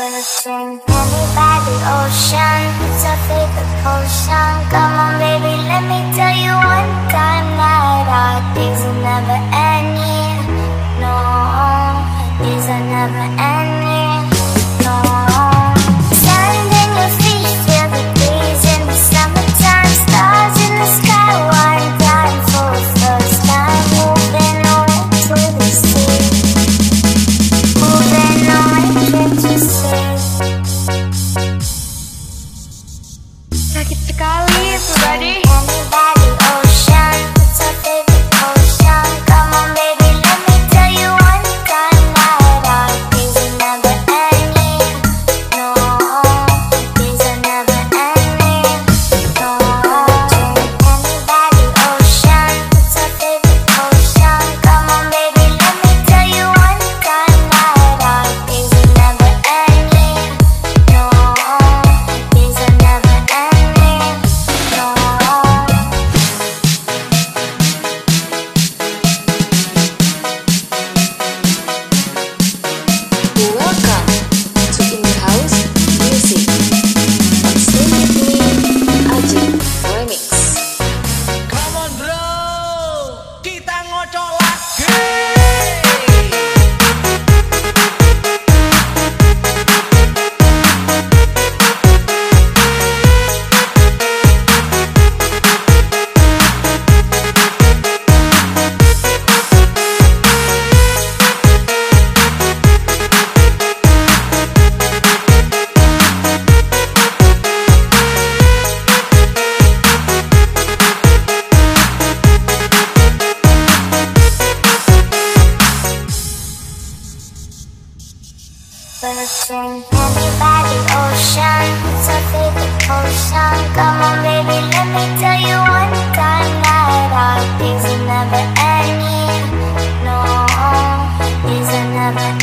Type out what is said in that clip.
Listen, me by the ocean It's our favorite potion. Come on baby, let me tell you one time That our days are never ending No, these are never ending Listen, anybody ocean, it's our favorite potion. Come on, baby, let me tell you one time that our never ending. No, are never ending.